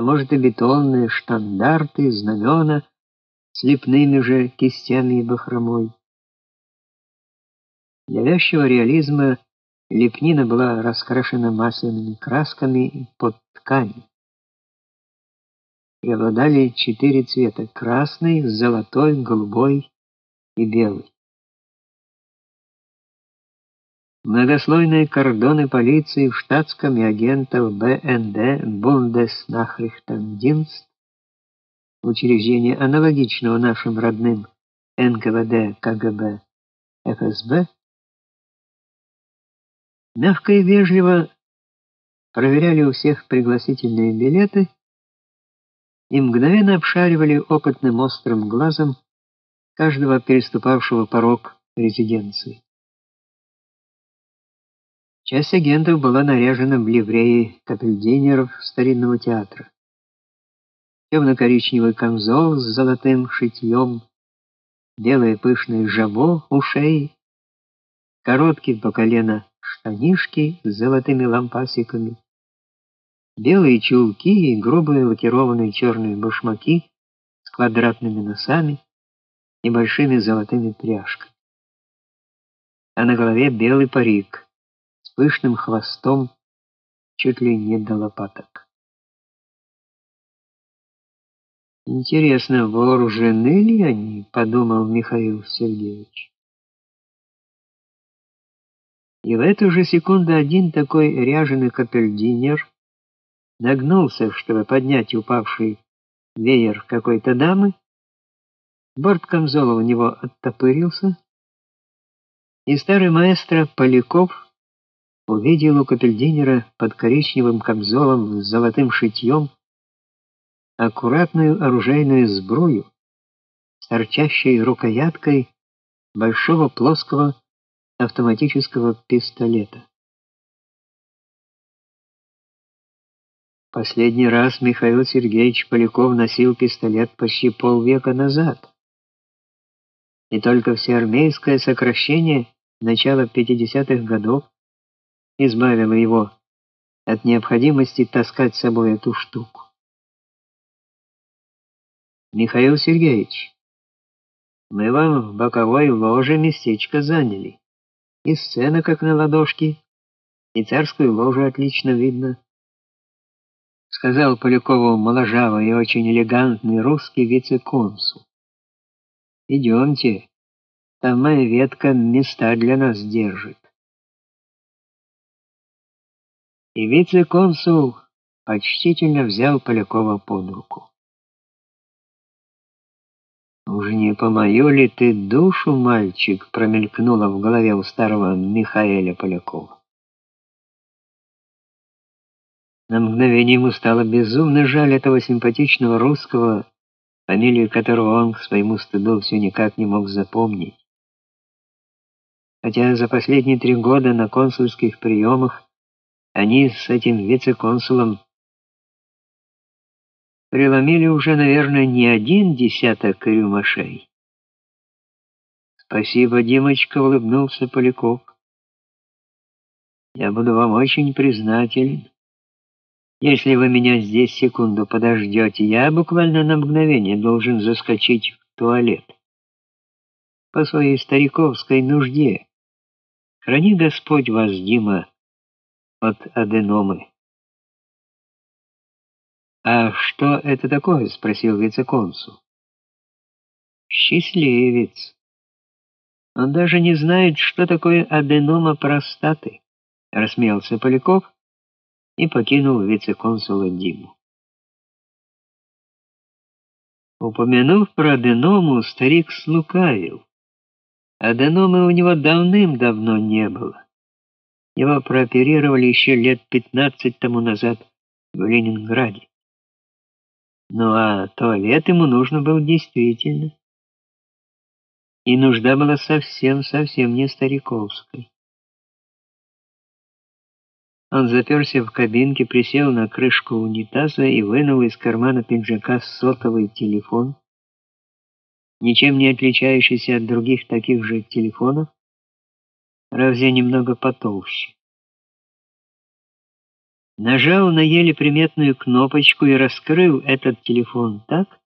а может и бетонные штандарты, знамена с лепными же кистями и бахромой. Для вязчего реализма лепнина была раскрашена масляными красками под ткань. Преобладали четыре цвета: красный, золотой, голубой и белый. Многослойные кордоны полиции в штатском и агентов БНД Бундеснахрихтендинст, учреждение аналогичного нашим родным НКВД, КГБ, ФСБ, мягко и вежливо проверяли у всех пригласительные билеты и мгновенно обшаривали опытным острым глазом каждого переступавшего порог резиденции. Часть агентов была наряжена в ливреи капельдинеров старинного театра. Темно-коричневый камзол с золотым шитьем, белое пышное жабо у шеи, короткие по колено штанишки с золотыми лампасиками, белые чулки и грубые лакированные черные башмаки с квадратными носами и большими золотыми пряжками. А на голове белый парик пышным хвостом чуть ли не до лопаток. Интересно, вооружены ли они, подумал Михаил Сергеевич. И в эту же секунду один такой ряженый капельдинер нагнулся, чтобы поднять упавший веер какой-то дамы. Борт камзола у него оттопырился, и старый маэстро Поляков увидел у капельдинера под коричневым камзолом с золотым шитьем аккуратную оружейную сбрую с торчащей рукояткой большого плоского автоматического пистолета. Последний раз Михаил Сергеевич Поляков носил пистолет почти полвека назад. И только всеармейское сокращение начала 50-х годов избавило его от необходимости таскать с собой эту штуку. Михаил Сергеевич, мы вам в боковой ложе местечко заняли. И сцена как на ладошке, и царскую ложу отлично видно. Сказал Полякову моложавый и очень элегантный русский вице-консул. Идемте, там моя ветка места для нас держит. И вице-консул почтительно взял Полякова под руку. «Уж не по мою ли ты душу, мальчик?» промелькнуло в голове у старого Михаэля Полякова. На мгновение ему стало безумно жаль этого симпатичного русского, фамилию которого он к своему стыду все никак не мог запомнить. Хотя за последние три года на консульских приемах они с этим вице-консулом преломили уже, наверное, не один десяток рюмашей. Спасибо, Димочка, улыбнулся Поляков. Я буду вам очень признателен. Если вы меня здесь секунду подождете, я буквально на мгновение должен заскочить в туалет. По своей стариковской нужде. Храни Господь вас, Дима, от аденомы. А что это такое, спросил вице-консул. Счастливец. Он даже не знает, что такое аденома простаты, рассмеялся Поляков и покинул вице-консула Диму. Упомянув про аденому, старик слукавил. Аденомы у него давным-давно не было. Его прооперировали еще лет 15 тому назад в Ленинграде. Ну а туалет ему нужно был действительно. И нужда была совсем-совсем не стариковской. Он заперся в кабинке, присел на крышку унитаза и вынул из кармана пиджака сотовый телефон, ничем не отличающийся от других таких же телефонов, разве немного потолще. нажал на еле приметную кнопочку и раскрыл этот телефон так,